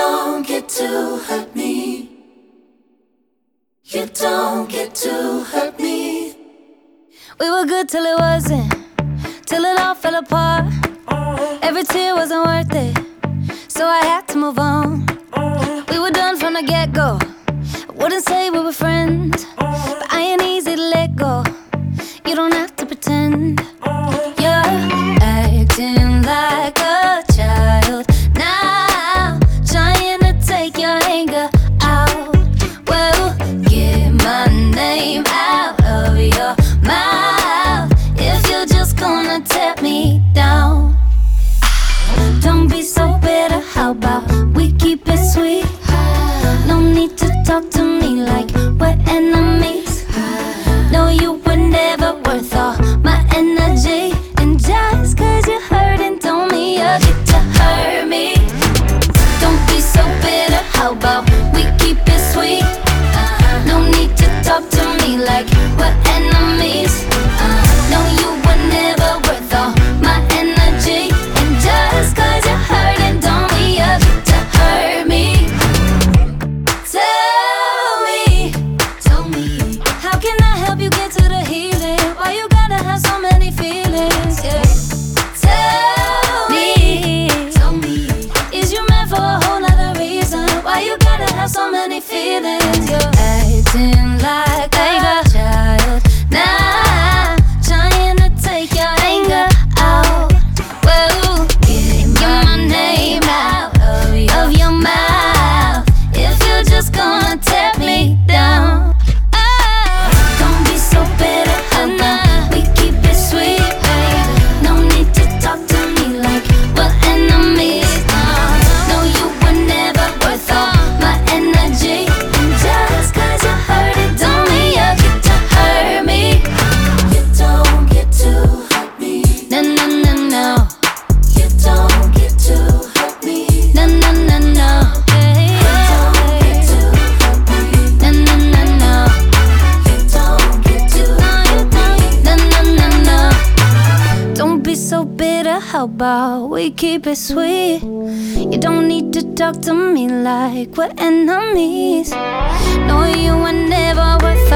don't get to hurt me. You don't get to hurt me. We were good till it wasn't, till it all fell apart. Every tear wasn't worth it, so I had to move on. We were done from the get go. How about we keep it sweet? No need to talk to me like we're enemies. No, you were never worth all my energy. And just cause you're hurting, don't mean you get to hurt me. Don't be so bitter. How about is yours. How about we keep it sweet? You don't need to talk to me like we're enemies. No, you were never worth